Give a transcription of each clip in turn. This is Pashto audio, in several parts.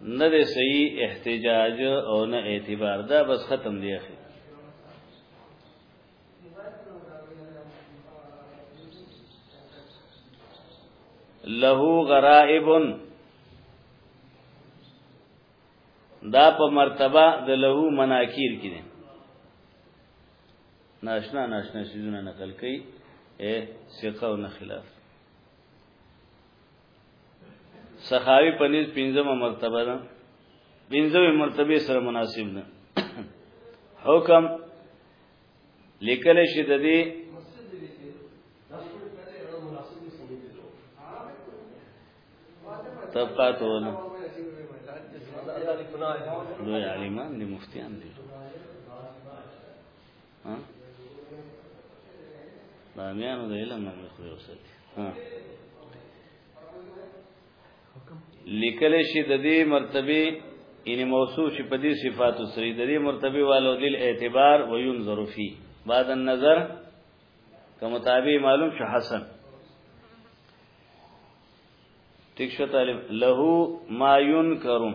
نه دی صحیح احتجاج او نه اعتبار دا بس ختم دی اخی له غرائب دا په مرتبه د له مناکیر کې دي ناشنا ناشنا سيزونه نقل کوي اے ثقه او نه خلاف سخاوی په نس پنځمه مرتبه ده پنځمه مرتبه سره مناسب ده حکم لیکل شي د دې طبقات ولا دوی عالمان دي مفتیان دي ها دا میانو د علم نه مخوي وساتي ها لیکل شي د دې مرتبه ان موصوف شي په دې صفات سره د دې مرتبه والو دل اعتبار وينظر فيه بعد النظر کوم تابع معلوم شو حسن ٹھیک شو طالب له ما ينکرون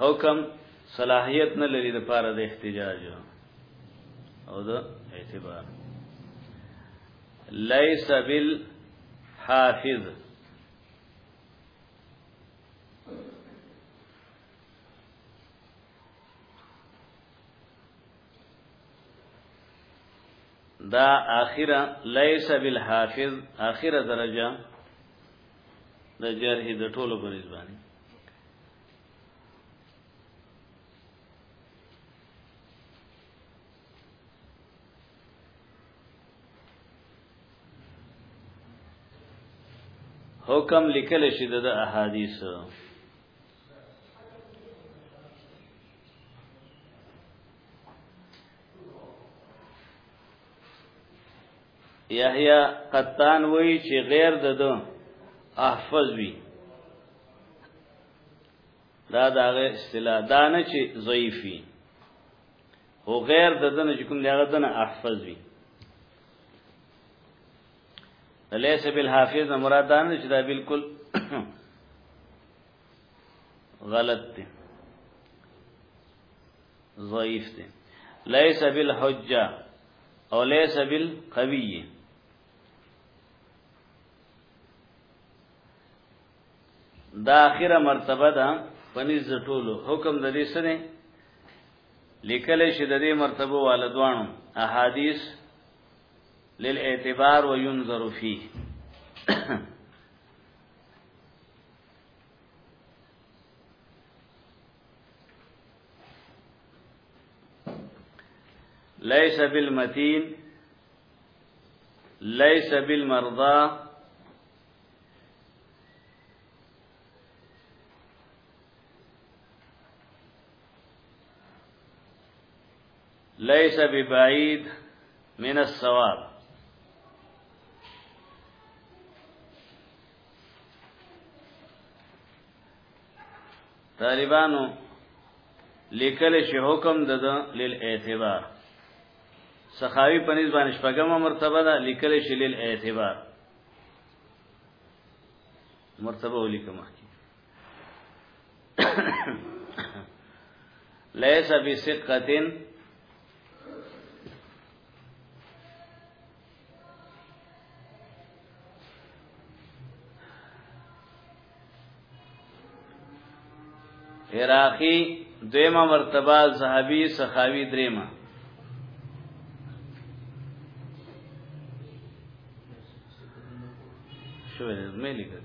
حکم صلاحیت نه لري د پاره د احتجاج او د اعتبار ليس بالحافظ دا آخره ليس بالحافظ آخره درجه د جرح د ټولو په نسبت حکم لیکل شي د احادیث یحیی قطان وای چې غیر د دو احفظ وی دا داغه اصطلاح دا نه چې ضعیفی هو غیر د دنه چې کوم دغه دنه احفظ وی لیس بالحافظ مراد دا نه چې دا بالکل غلط دی ضعیف دی لیس بالحجه او لیس بالقوی دا اخیره مرتبه ده پنځ ټولو حکم د دې سره لیکل شي د دې مرتبه والدوانو احادیث للاعتبار وينظر فيه ليس بالمتين ليس بالمرضى ليس ببعيد من الثواب طالبانو لیکل شي حکم د لیل اعتبار سخاوی په نسبت باندې شپږمه مرتبه ده لیکل شي لیل اعتبار مرتبه ولیکم ليس بثقه عراقی دویمه مرتبه زهبی سخاوی دریمه شو مې لیکل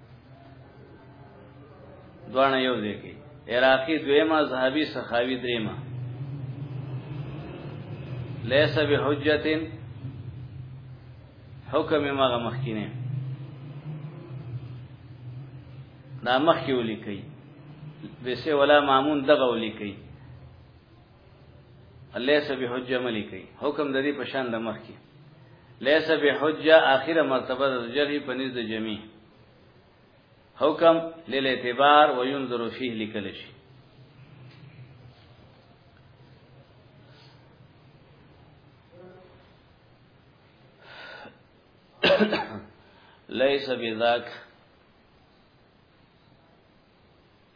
دوانه یو ځای کې عراقي دویمه زهبي سخاوي دریمه ليس بحجت حکم مغه مخکینه دا مخکی ولیکي بسه ولا مامون دغه ولیکي ليس بحجه ملي کوي حکم د دې په شان د مخ کې ليس بحجه اخره مرتبه د جری په نزد جميع حکم للاعتبار وينظر فيه لیکل شي ليس بذاك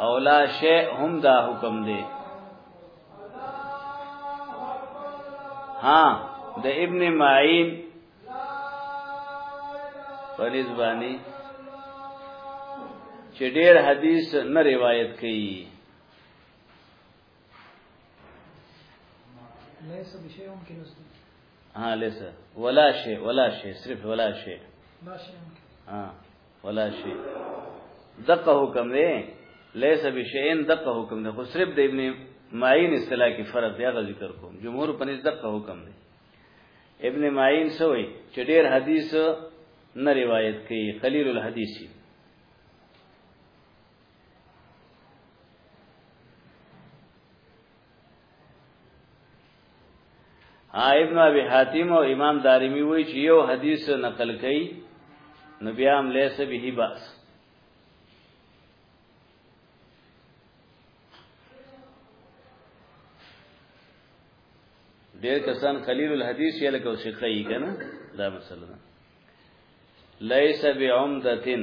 او لا شی هم دا حکم دی ها د ابن معین پنځ باندې چې ډېر حدیث نه روایت کړي ليس بشيء ممكن ها ليس ولا شيء ولا شيء صرف ولا شيء لا شيء ممكن ها ولا شي دقه حکم دی ليس بشيء دقه حکم دی خو صرف د ابن معین اصطلاح کې فرق دی هغه ذکر کوم جمهور په نس دقه حکم دی ابن معین سوې چې ډېر حدیث نه روایت کوي قلیل الحدیثی ابن ابي حاتم او امام دارمي وایي چې یو حدیث نقل کړي نو بیا هم لیس به باس ډېر کسان خلیل الحدیث یې لکه شیخ یې کنه دا مسله ده لیس بعمدتن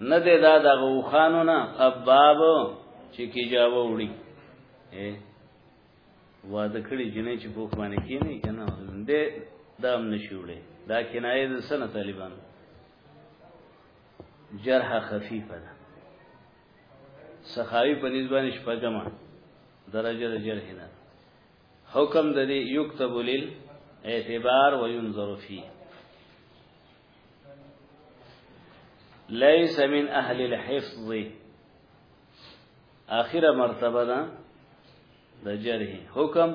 نه دی دا د غوخانو نه خباب چې کی جاوه وړي واده کړی جنې چې بوخ باندې کینی کنه دې دام نشوړي دا کنایه د سنه طالبان جرح خفیفه ده سخاوی په نسبت شپږمه درجه د جرح نه حکم د دې یكتب لیل اعتبار و ينظر فيه ليس من اهل الحفظ اخره مرتبه ده د جرح حکم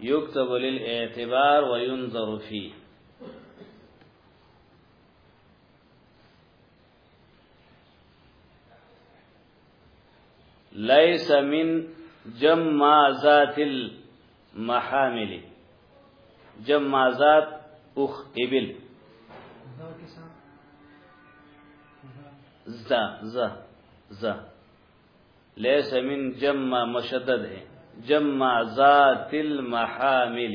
یکتب للاعتبار و ينظر فيه ليس من جمازات المحامل جمازات اخ ابل زا زا زا ليس من جمع مشدد ہیں جمع ذات المحامل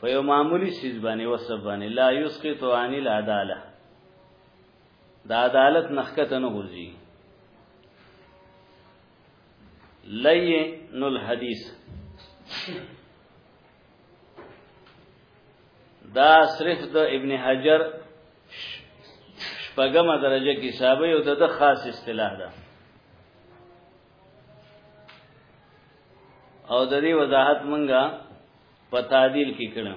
په یو معمولی سیز باندې وسب باندې لا یسقط عن العداله دا عدالت نخکت نه غورځي لین الحدیث دا صرف د ابن حجر شپږمه درجه کې حسابي او د خاص اصطلاح ده او د دې وضاحت مونږه په تعدیل کې کړو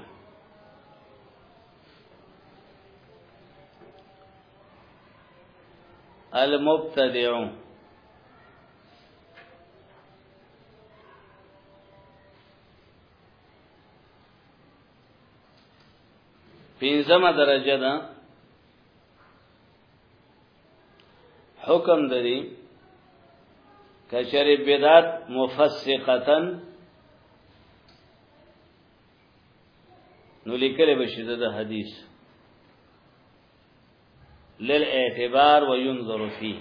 المبتدع پینځمه درجه ده حکم دری کچری بدعت مفسقتن نو لیکل بشي د حدیث للاعتبار وينظر فيه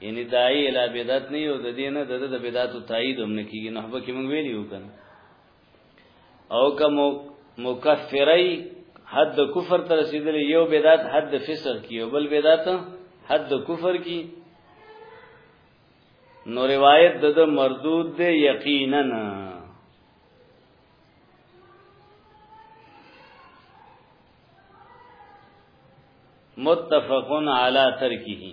یعنی دای اله بدعت نه یو د دینه د د بدعت تایید هم نه کیږي نحبه کې مونږ ویلی وکړو او کوم مکفری حد کفر تر رسیدلی یو بدعت حد فسق کی او بل بدعت حد کفر کی نو روایت د مردود دی یقینا متفقن علی ترکه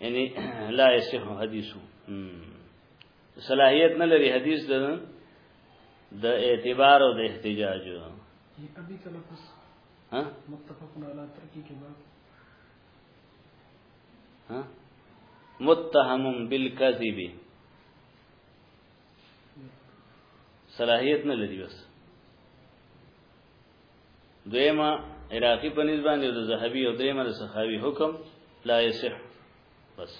یعنی لا یصح حدیثو صلاحیت نه لري حدیث د د اعتبار او د احتجاج ابي تلفظ ها متفق علی ترکی کې باب ها متهم بالکذب صلاحیت نه لري بس دویمه عراقی په نسبت باندې د زهبي او دریمه د سخاوي حکم لا يصح بس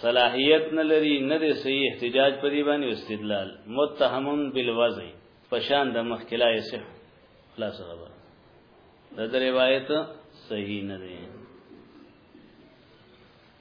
صلاحیت نه لري نه د صحیح احتجاج په دی باندې استدلال متهمون بالوضع پشان د مخکلا يصح خلاص غوا د روایت صحیح نه دی